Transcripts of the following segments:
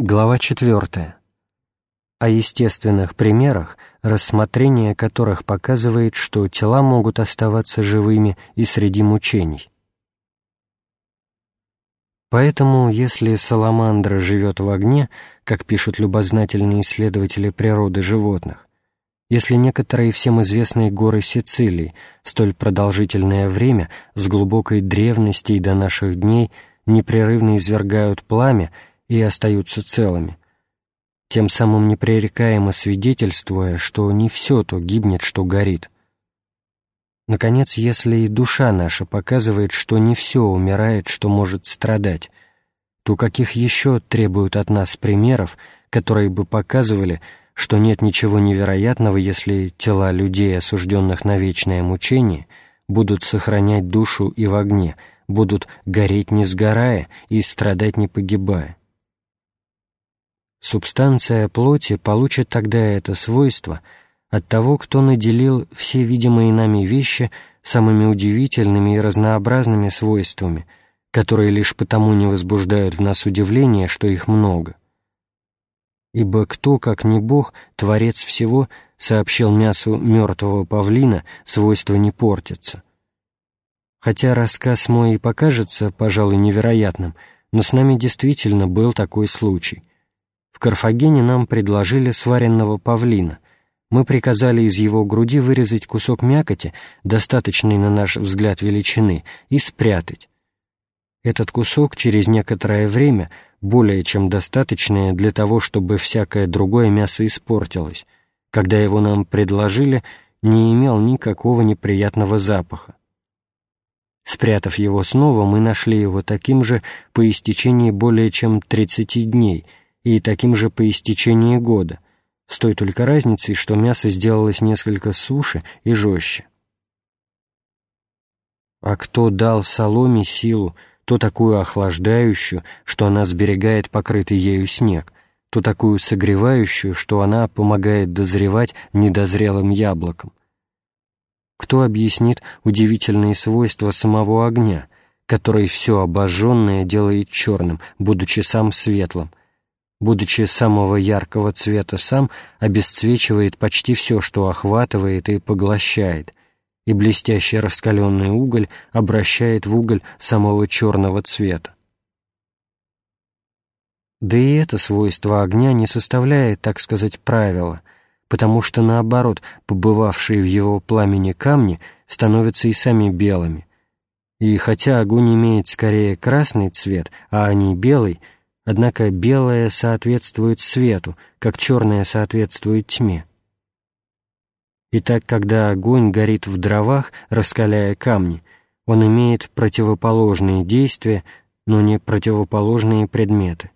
Глава 4. О естественных примерах, рассмотрение которых показывает, что тела могут оставаться живыми и среди мучений. Поэтому, если саламандра живет в огне, как пишут любознательные исследователи природы животных, если некоторые всем известные горы Сицилии столь продолжительное время с глубокой древности и до наших дней непрерывно извергают пламя и остаются целыми, тем самым непререкаемо свидетельствуя, что не все то гибнет, что горит. Наконец, если и душа наша показывает, что не все умирает, что может страдать, то каких еще требуют от нас примеров, которые бы показывали, что нет ничего невероятного, если тела людей, осужденных на вечное мучение, будут сохранять душу и в огне, будут гореть не сгорая и страдать не погибая. Субстанция плоти получит тогда это свойство от того, кто наделил все видимые нами вещи самыми удивительными и разнообразными свойствами, которые лишь потому не возбуждают в нас удивление, что их много. Ибо кто, как не Бог, Творец всего, сообщил мясу мертвого павлина свойство не портиться. Хотя рассказ мой и покажется, пожалуй, невероятным, но с нами действительно был такой случай. В Карфагене нам предложили сваренного павлина. Мы приказали из его груди вырезать кусок мякоти, достаточный на наш взгляд величины, и спрятать. Этот кусок через некоторое время, более чем достаточное для того, чтобы всякое другое мясо испортилось, когда его нам предложили, не имел никакого неприятного запаха. Спрятав его снова, мы нашли его таким же по истечении более чем 30 дней — и таким же по истечении года, с той только разницей, что мясо сделалось несколько суше и жестче. А кто дал соломе силу, то такую охлаждающую, что она сберегает покрытый ею снег, то такую согревающую, что она помогает дозревать недозрелым яблоком. Кто объяснит удивительные свойства самого огня, который все обожженное делает черным, будучи сам светлым, будучи самого яркого цвета сам, обесцвечивает почти все, что охватывает и поглощает, и блестящий раскаленный уголь обращает в уголь самого черного цвета. Да и это свойство огня не составляет, так сказать, правила, потому что, наоборот, побывавшие в его пламени камни становятся и сами белыми. И хотя огонь имеет скорее красный цвет, а они белый — однако белое соответствует свету, как черное соответствует тьме. Итак, когда огонь горит в дровах, раскаляя камни, он имеет противоположные действия, но не противоположные предметы.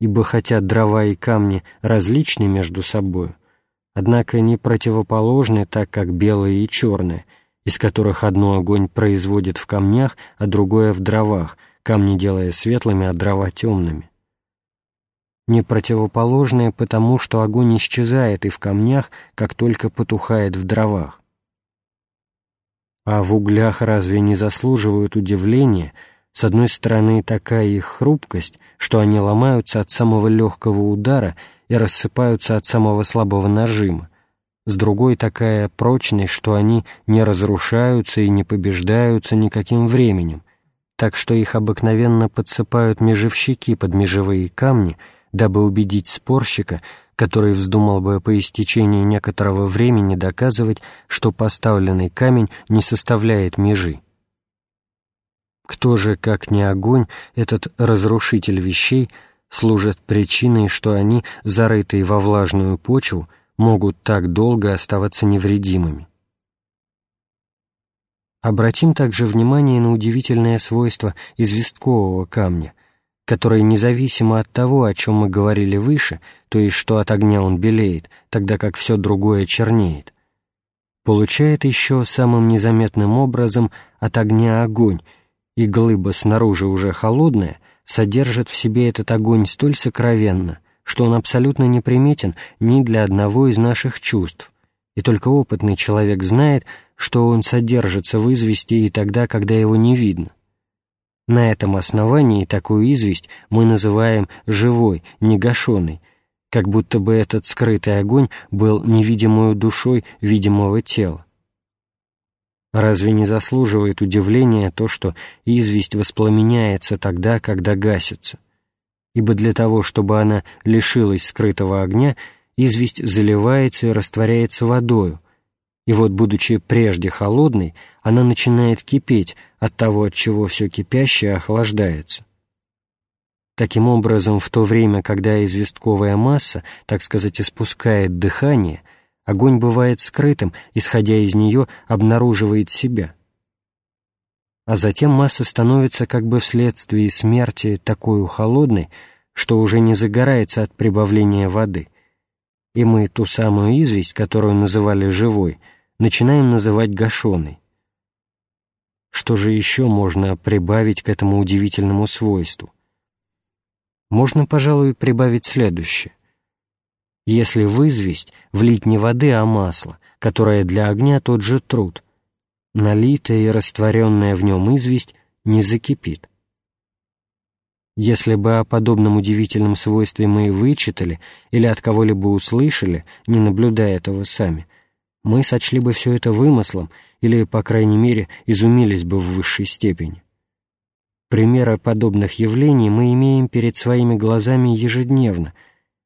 Ибо хотя дрова и камни различны между собой, однако не противоположны так, как белое и черное, из которых одно огонь производит в камнях, а другое в дровах — камни делая светлыми, а дрова темными. Не противоположные потому, что огонь исчезает и в камнях, как только потухает в дровах. А в углях разве не заслуживают удивления, с одной стороны, такая их хрупкость, что они ломаются от самого легкого удара и рассыпаются от самого слабого нажима, с другой такая прочность, что они не разрушаются и не побеждаются никаким временем, так что их обыкновенно подсыпают межевщики под межевые камни, дабы убедить спорщика, который вздумал бы по истечении некоторого времени доказывать, что поставленный камень не составляет межи. Кто же, как не огонь, этот разрушитель вещей, служит причиной, что они, зарытые во влажную почву, могут так долго оставаться невредимыми? Обратим также внимание на удивительное свойство известкового камня, который независимо от того, о чем мы говорили выше, то есть что от огня он белеет, тогда как все другое чернеет, получает еще самым незаметным образом от огня огонь, и глыба снаружи уже холодная содержит в себе этот огонь столь сокровенно, что он абсолютно неприметен ни для одного из наших чувств, и только опытный человек знает, что он содержится в извести и тогда, когда его не видно. На этом основании такую известь мы называем живой, негашенной, как будто бы этот скрытый огонь был невидимой душой видимого тела. Разве не заслуживает удивления то, что известь воспламеняется тогда, когда гасится? Ибо для того, чтобы она лишилась скрытого огня, известь заливается и растворяется водою, и вот, будучи прежде холодной, она начинает кипеть от того, от чего все кипящее охлаждается. Таким образом, в то время, когда известковая масса, так сказать, испускает дыхание, огонь бывает скрытым, исходя из нее, обнаруживает себя. А затем масса становится как бы вследствие смерти такой холодной, что уже не загорается от прибавления воды. И мы ту самую известь, которую называли живой, начинаем называть гашеной. Что же еще можно прибавить к этому удивительному свойству? Можно, пожалуй, прибавить следующее. Если в известь влить не воды, а масло, которое для огня тот же труд, налитая и растворенная в нем известь не закипит. Если бы о подобном удивительном свойстве мы и вычитали или от кого-либо услышали, не наблюдая этого сами, мы сочли бы все это вымыслом или, по крайней мере, изумились бы в высшей степени. Примеры подобных явлений мы имеем перед своими глазами ежедневно,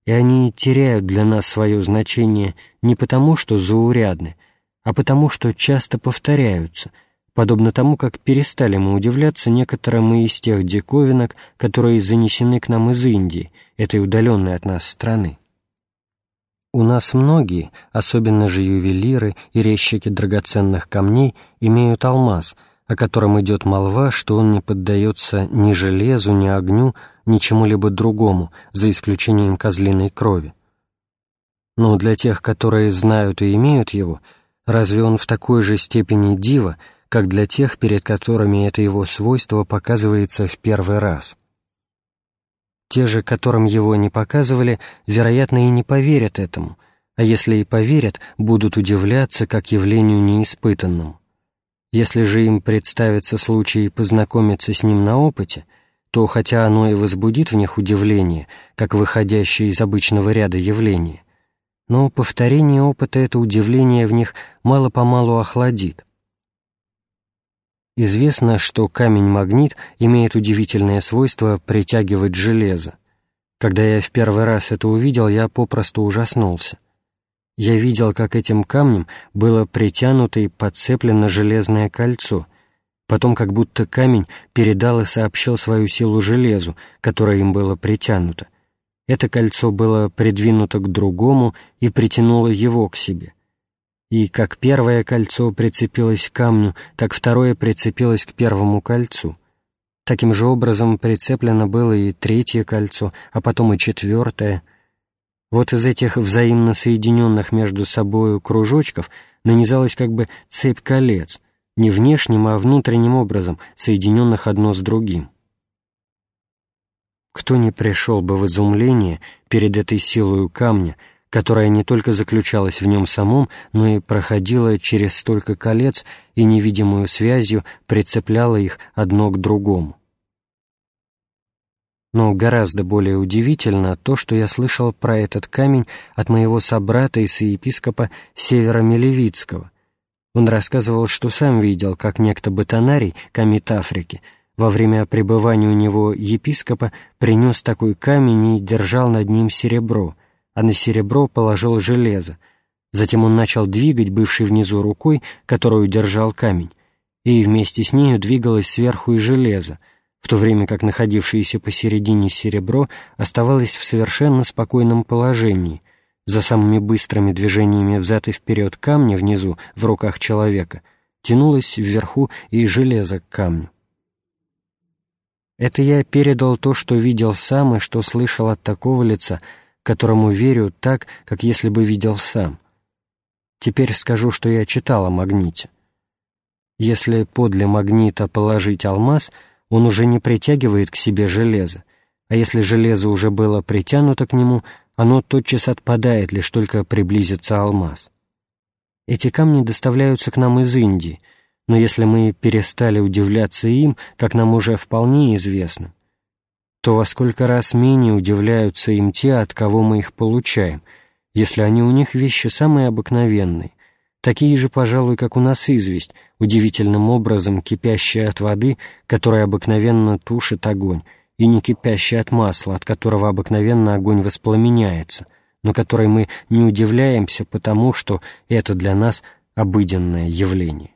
и они теряют для нас свое значение не потому, что заурядны, а потому, что часто повторяются, подобно тому, как перестали мы удивляться некоторым из тех диковинок, которые занесены к нам из Индии, этой удаленной от нас страны. У нас многие, особенно же ювелиры и резчики драгоценных камней, имеют алмаз, о котором идет молва, что он не поддается ни железу, ни огню, ни чему-либо другому, за исключением козлиной крови. Но для тех, которые знают и имеют его, разве он в такой же степени дива, как для тех, перед которыми это его свойство показывается в первый раз? Те же, которым его не показывали, вероятно, и не поверят этому, а если и поверят, будут удивляться как явлению неиспытанному. Если же им представится случай познакомиться с ним на опыте, то хотя оно и возбудит в них удивление, как выходящее из обычного ряда явления, но повторение опыта это удивление в них мало-помалу охладит, Известно, что камень-магнит имеет удивительное свойство притягивать железо. Когда я в первый раз это увидел, я попросту ужаснулся. Я видел, как этим камнем было притянуто и подцеплено железное кольцо, потом как будто камень передал и сообщил свою силу железу, которое им было притянуто. Это кольцо было придвинуто к другому и притянуло его к себе и как первое кольцо прицепилось к камню, так второе прицепилось к первому кольцу. Таким же образом прицеплено было и третье кольцо, а потом и четвертое. Вот из этих взаимно соединенных между собою кружочков нанизалась как бы цепь колец, не внешним, а внутренним образом, соединенных одно с другим. Кто не пришел бы в изумление перед этой силою камня, которая не только заключалась в нем самом, но и проходила через столько колец и невидимую связью прицепляла их одно к другому. Но гораздо более удивительно то, что я слышал про этот камень от моего собрата и соепископа Севера Мелевицкого. Он рассказывал, что сам видел, как некто Батанарий, комит Африки, во время пребывания у него епископа принес такой камень и держал над ним серебро — а на серебро положил железо. Затем он начал двигать бывший внизу рукой, которую держал камень, и вместе с нею двигалось сверху и железо, в то время как находившееся посередине серебро оставалось в совершенно спокойном положении, за самыми быстрыми движениями взад и вперед камня внизу, в руках человека, тянулось вверху и железо к камню. Это я передал то, что видел сам и что слышал от такого лица, которому верю так, как если бы видел сам. Теперь скажу, что я читал о магните. Если подле магнита положить алмаз, он уже не притягивает к себе железо, а если железо уже было притянуто к нему, оно тотчас отпадает, лишь только приблизится алмаз. Эти камни доставляются к нам из Индии, но если мы перестали удивляться им, как нам уже вполне известно, то во сколько раз менее удивляются им те, от кого мы их получаем, если они у них вещи самые обыкновенные, такие же, пожалуй, как у нас известь, удивительным образом кипящая от воды, которая обыкновенно тушит огонь, и не кипящая от масла, от которого обыкновенно огонь воспламеняется, но которой мы не удивляемся, потому что это для нас обыденное явление.